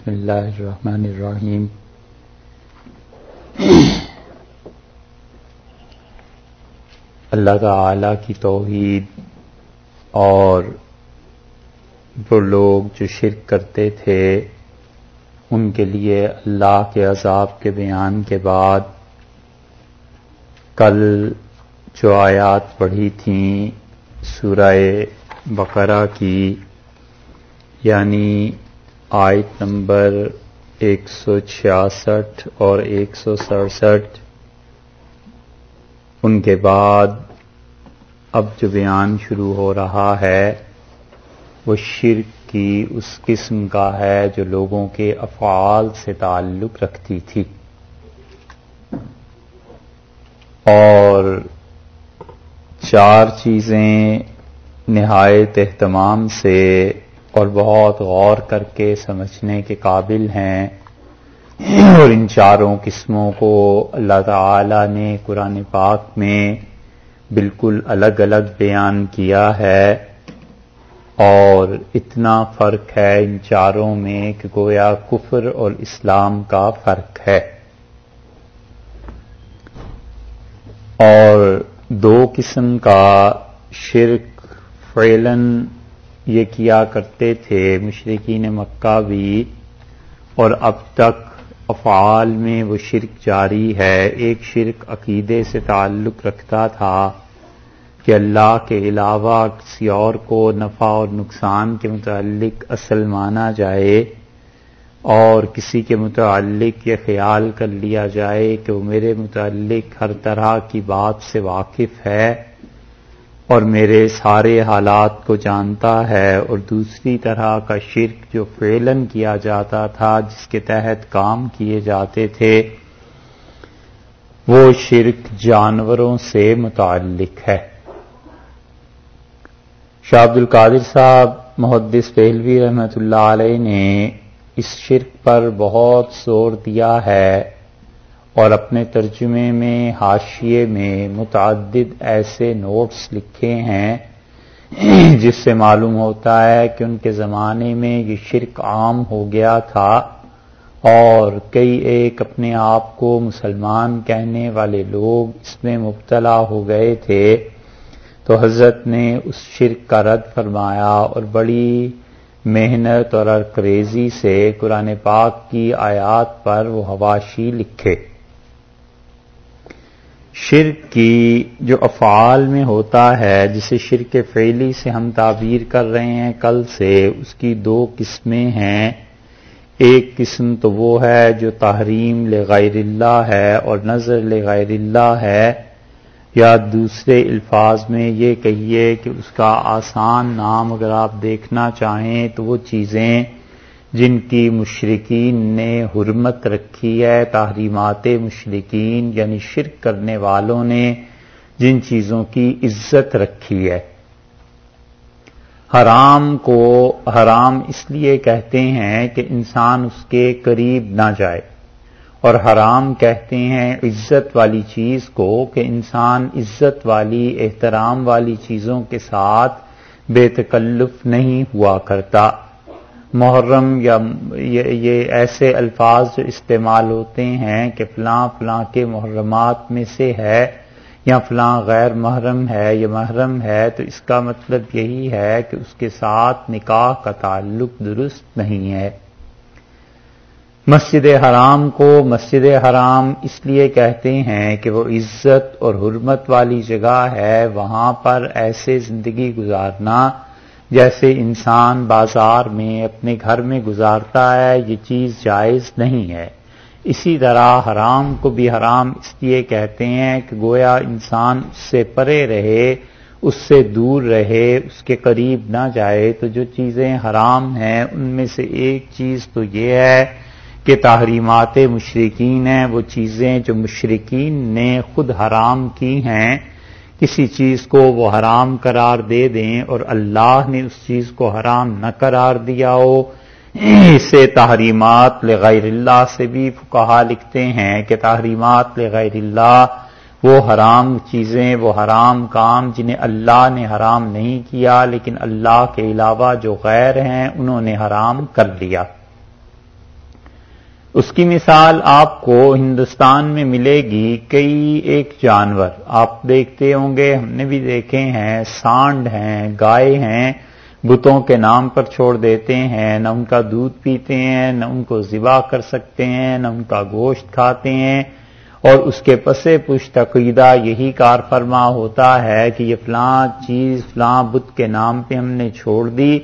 بسم اللہ الرحمن الرحیم۔ اللہ تعالی کی توحید اور وہ لوگ جو شرک کرتے تھے، ان کے لیے اللہ کے عذاب کے بیان کے بعد کل جو آیات پڑھی تھیں سورہ بقرہ کی یعنی آیت نمبر ایک سو چھیاسٹھ اور ایک سو سڑسٹھ۔ ان کے بعد اب جو بیان شروع ہو رہا ہے، وہ شرک کی اس قسم کا ہے جو لوگوں کے افعال سے تعلق رکھتی تھی۔ اور چار چیزیں نہایت اہتمام سے اور بہت غور کر کے سمجھنے کے قابل ہیں اور ان چاروں قسموں کو اللہ تعالی نے قرآن پاک میں بالکل الگ الگ بیان کیا ہے اور اتنا فرق ہے ان چاروں میں کہ گویا کفر اور اسلام کا فرق ہے۔ اور دو قسم کا شرک فیلن یہ کیا کرتے تھے؟ مشرقین مکہ بھی۔ اور اب تک افعال میں وہ شرک جاری ہے۔ ایک شرک عقیدے سے تعلق رکھتا تھا کہ اللہ کے علاوہ کسی اور کو نفع اور نقصان کے متعلق اصل مانا جائے اور کسی کے متعلق یہ خیال کر لیا جائے کہ وہ میرے متعلق ہر طرح کی بات سے واقف ہے۔ اور میرے سارے حالات کو جانتا ہے اور دوسری طرح کا شرک جو فیلن کیا جاتا تھا، جس کے تحت کام کیے جاتے تھے، وہ شرک جانوروں سے متعلق ہے۔ شاہ عبد القادر صاحب محدث پہلوی رحمت اللہ علیہ نے اس شرک پر بہت زور دیا ہے۔ اور اپنے ترجمے میں، حاشیے میں متعدد ایسے نوٹس لکھے ہیں جس سے معلوم ہوتا ہے کہ ان کے زمانے میں یہ شرک عام ہو گیا تھا اور کئی ایک اپنے آپ کو مسلمان کہنے والے لوگ اس میں مبتلا ہو گئے تھے۔ تو حضرت نے اس شرک کا رد فرمایا اور بڑی محنت اور ارکریزی سے قرآن پاک کی آیات پر وہ حواشی لکھے۔ شرک کی جو افعال میں ہوتا ہے، جسے شرک فعلی سے ہم تعبیر کر رہے ہیں کل سے، اس کی دو قسمیں ہیں۔ ایک قسم تو وہ ہے جو تحریم لغیر اللہ ہے اور نظر لغیر اللہ ہے، یا دوسرے الفاظ میں یہ کہیے کہ اس کا آسان نام اگر آپ دیکھنا چاہیں تو وہ چیزیں جن کی مشرقین نے حرمت رکھی ہے، تحریمات مشرقین یعنی شرک کرنے والوں نے جن چیزوں کی عزت رکھی ہے۔ حرام کو حرام اس لیے کہتے ہیں کہ انسان اس کے قریب نہ جائے، اور حرام کہتے ہیں عزت والی چیز کو کہ انسان عزت والی، احترام والی چیزوں کے ساتھ بے تکلف نہیں ہوا کرتا۔ محرم یا یہ ایسے الفاظ جو استعمال ہوتے ہیں کہ فلاں فلاں کے محرمات میں سے ہے یا فلاں غیر محرم ہے یا محرم ہے، تو اس کا مطلب یہی ہے کہ اس کے ساتھ نکاح کا تعلق درست نہیں ہے۔ مسجد حرام کو مسجد حرام اس لیے کہتے ہیں کہ وہ عزت اور حرمت والی جگہ ہے، وہاں پر ایسے زندگی گزارنا جیسے انسان بازار میں اپنے گھر میں گزارتا ہے، یہ چیز جائز نہیں ہے۔ اسی طرح حرام کو بھی حرام اس لیے کہتے ہیں کہ گویا انسان اس سے پرے رہے، اس سے دور رہے، اس کے قریب نہ جائے۔ تو جو چیزیں حرام ہیں، ان میں سے ایک چیز تو یہ ہے کہ تحریمات مشرقین ہیں۔ وہ چیزیں جو مشرقین نے خود حرام کی ہیں کسی چیز کو وہ حرام قرار دے دیں اور اللہ نے اس چیز کو حرام نہ قرار دیا ہو، اسے تحریمات لغیر اللہ سے بھی کہا لکھتے ہیں کہ تحریمات لغیر اللہ وہ حرام چیزیں، وہ حرام کام جنہیں اللہ نے حرام نہیں کیا، لیکن اللہ کے علاوہ جو غیر ہیں انہوں نے حرام کر لیا۔ اس کی مثال آپ کو ہندوستان میں ملے گی کئی ایک جانور۔ آپ دیکھتے ہوں گے، ہم نے بھی دیکھے ہیں، سانڈ ہیں، گائے ہیں، بتوں کے نام پر چھوڑ دیتے ہیں۔ نہ ان کا دودھ پیتے ہیں، نہ ان کو ذبح کر سکتے ہیں، نہ ان کا گوشت کھاتے ہیں۔ اور اس کے پسے پشت عقیدہ یہی کار فرما ہوتا ہے کہ یہ فلاں چیز، فلاں بت کے نام پہ ہم نے چھوڑ دی۔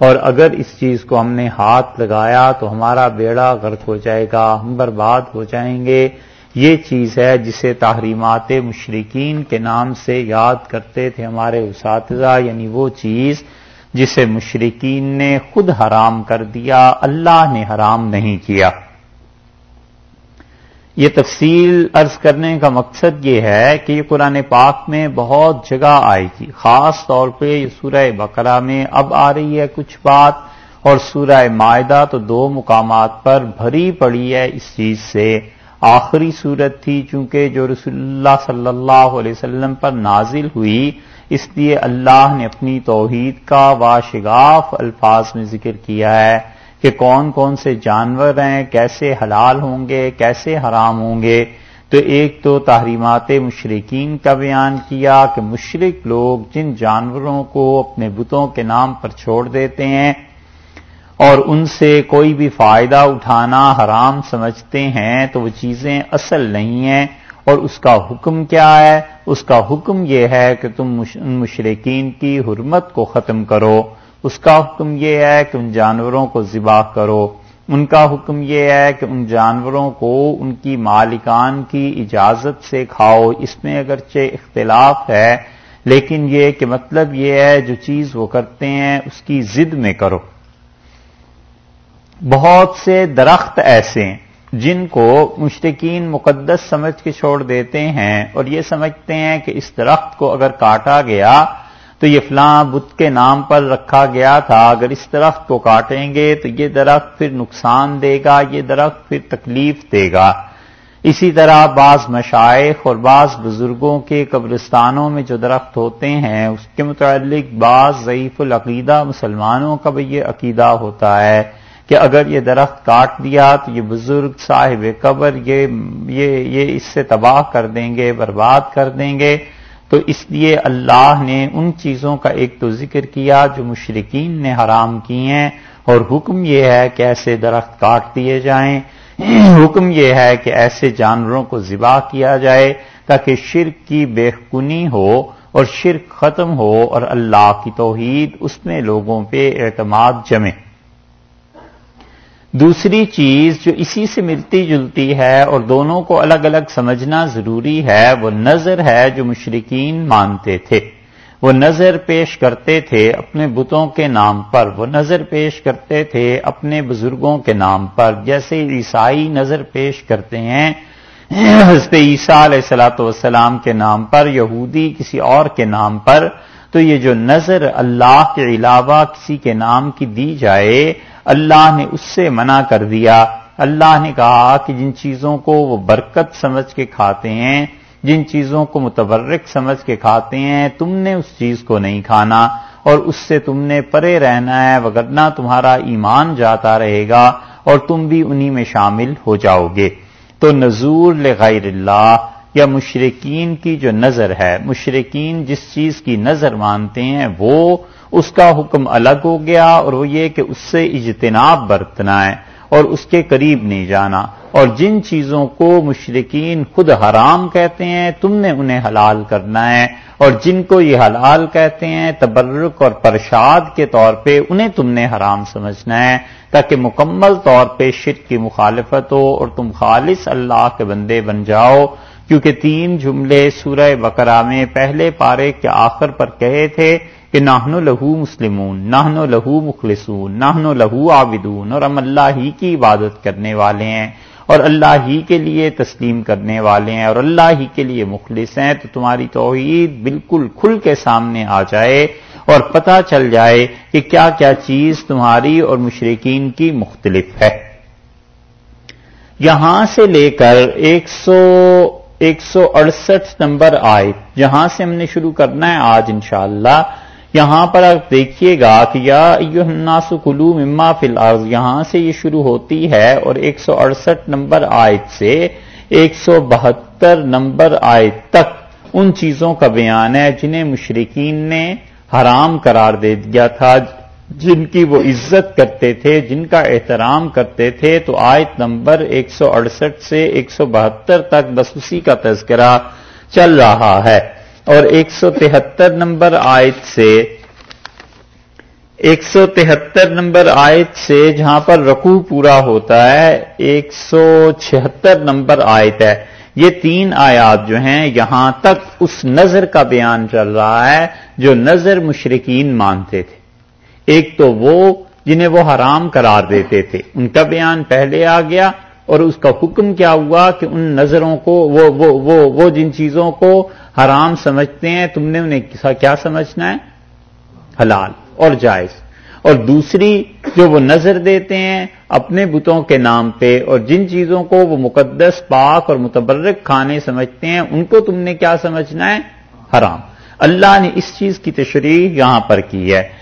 اور اگر اس چیز کو ہم نے ہاتھ لگایا تو ہمارا بیڑا غرق ہو جائے گا، ہم برباد ہو جائیں گے۔ یہ چیز ہے جسے تحریمات مشرقین کے نام سے یاد کرتے تھے ہمارے اساتذہ یعنی وہ چیز جسے مشرقین نے خود حرام کر دیا، اللہ نے حرام نہیں کیا۔ یہ تفصیل عرض کرنے کا مقصد یہ ہے کہ یہ قرآن پاک میں بہت جگہ آئے گی خاص طور پہ یہ سورہ بقرہ میں اب آ رہی ہے کچھ بات اور سورہ معدہ تو دو مقامات پر بھری پڑی ہے اس چیز سے۔ آخری صورت تھی چونکہ جو رسول اللہ صلی اللہ علیہ وسلم پر نازل ہوئی، اس لیے اللہ نے اپنی توحید کا واشگاف الفاظ میں ذکر کیا ہے۔ کہ کون کون سے جانور ہیں، کیسے حلال ہوں گے، کیسے حرام ہوں گے۔ تو ایک تو تحریمات مشرقین کا بیان کیا کہ مشرق لوگ جن جانوروں کو اپنے بتوں کے نام پر چھوڑ دیتے ہیں اور ان سے کوئی بھی فائدہ اٹھانا حرام سمجھتے ہیں، تو وہ چیزیں اصل نہیں ہیں۔ اور اس کا حکم کیا ہے؟ اس کا حکم یہ ہے کہ تم مشرقین کی حرمت کو ختم کرو۔ اس کا حکم یہ ہے کہ ان جانوروں کو ذبح کرو۔ ان کا حکم یہ ہے کہ ان جانوروں کو ان کی مالکان کی اجازت سے کھاؤ۔ اس میں اگرچہ اختلاف ہے، لیکن یہ کہ مطلب یہ ہے جو چیز وہ کرتے ہیں، اس کی ضد میں کرو۔ بہت سے درخت ایسے ہیں جن کو مشتقین مقدس سمجھ کے چھوڑ دیتے ہیں اور یہ سمجھتے ہیں کہ اس درخت کو اگر کاٹا گیا تو یہ فلاں بت کے نام پر رکھا گیا تھا اگر اس درخت کو کاٹیں گے تو یہ درخت پھر نقصان دے گا یہ درخت پھر تکلیف دے گا۔ اسی طرح بعض مشائق اور بعض بزرگوں کے قبرستانوں میں جو درخت ہوتے ہیں اس کے متعلق بعض ضعیف العقیدہ مسلمانوں کا بھی یہ عقیدہ ہوتا ہے کہ اگر یہ درخت کاٹ دیا تو یہ بزرگ صاحب قبر یہ یہ, یہ اس سے تباہ کر دیں گے برباد کر دیں گے۔ تو اس لیے اللہ نے ان چیزوں کا ایک تو ذکر کیا جو مشرقین نے حرام کی ہیں، اور حکم یہ ہے کہ ایسے درخت کاٹ دیے جائیں۔ حکم یہ ہے کہ ایسے جانوروں کو ذبح کیا جائے تاکہ شرک کی بےخنی ہو اور شرک ختم ہو اور اللہ کی توحید اس میں لوگوں پہ اعتماد جمے۔ دوسری چیز جو اسی سے ملتی جلتی ہے اور دونوں کو الگ الگ سمجھنا ضروری ہے، وہ نظر ہے جو مشرقین مانتے تھے۔ وہ نظر پیش کرتے تھے اپنے بتوں کے نام پر۔ وہ نظر پیش کرتے تھے اپنے بزرگوں کے نام پر۔ جیسے عیسائی نظر پیش کرتے ہیں، حضرت عیسیٰ علیہ السلاۃ والسلام کے نام پر، یہودی کسی اور کے نام پر۔ تو یہ جو نظر اللہ کے علاوہ کسی کے نام کی دی جائے اللہ نے اس سے منع کر دیا۔ اللہ نے کہا کہ جن چیزوں کو وہ برکت سمجھ کے کھاتے ہیں، جن چیزوں کو متبرک سمجھ کے کھاتے ہیں، تم نے اس چیز کو نہیں کھانا اور اس سے تم نے پرے رہنا ہے، وگرنہ تمہارا ایمان جاتا رہے گا اور تم بھی انہی میں شامل ہو جاؤ گے۔ تو نظور لغیر اللہ یا مشرقین کی جو نظر ہے مشرقین جس چیز کی نظر مانتے ہیں، وہ اس کا حکم الگ ہو گیا اور وہ یہ کہ اس سے اجتناب برتنا ہے اور اس کے قریب نہیں جانا اور جن چیزوں کو مشرقین خود حرام کہتے ہیں، تم نے انہیں حلال کرنا ہے اور جن کو یہ حلال کہتے ہیں، تبرک اور پرشاد کے طور پہ انہیں تم نے حرام سمجھنا ہے تاکہ مکمل طور پہ شرک کی مخالفت ہو اور تم خالص اللہ کے بندے بن جاؤ۔ کیونکہ تین جملے سورہ بقرہ میں پہلے پارے کے آخر پر کہے تھے کہ ناہن لہو مسلمون ناہن لہو مخلصون ناہن لہو عابدون اور ہم اللہ ہی کی عبادت کرنے والے ہیں اور اللہ ہی کے لیے تسلیم کرنے والے ہیں اور اللہ ہی کے لیے مخلص ہیں، تو تمہاری توحید بالکل کھل کے سامنے آ جائے اور پتہ چل جائے کہ کیا کیا چیز تمہاری اور مشرقین کی مختلف ہے۔ یہاں سے لے کر ایک سو ایک سو اڑسٹھ نمبر آئے جہاں سے ہم نے شروع کرنا ہے آج انشاءاللہ، یہاں پر آپ دیکھیے گا کہ یا الناس کلو مما فی الارض، یہاں سے یہ شروع ہوتی ہے اور ایک سو اڑسٹھ نمبر آیت سے ایک سو بہتر نمبر آیت تک ان چیزوں کا بیان ہے جنہیں مشرقین نے حرام قرار دے دیا تھا جن کی وہ عزت کرتے تھے، جن کا احترام کرتے تھے، تو آیت نمبر ایک سو اڑسٹھ سے ایک سو بہتر تک بس اسی کا تذکرہ چل رہا ہے۔ اور ایک سو تہتر نمبر آیت سے، ایک سو تہتر نمبر آیت سے جہاں پر رقو پورا ہوتا ہے، ایک سو چھہتر نمبر آیت ہے۔ یہ تین آیات جو ہیں، یہاں تک اس نظر کا بیان چل رہا ہے جو نظر مشرقین مانتے تھے۔ ایک تو وہ جنہیں وہ حرام قرار دیتے تھے۔ ان کا بیان پہلے آ گیا اور اس کا حکم کیا ہوا کہ ان نظروں کو، وہ وہ وہ وہ جن چیزوں کو حرام سمجھتے ہیں، تم نے انہیں کیا سمجھنا ہے؟ حلال اور جائز۔ اور دوسری جو وہ نظر دیتے ہیں اپنے بتوں کے نام پہ اور جن چیزوں کو وہ مقدس، پاک اور متبرک کھانے سمجھتے ہیں، ان کو تم نے کیا سمجھنا ہے؟ حرام۔ اللہ نے اس چیز کی تشریح یہاں پر کی ہے۔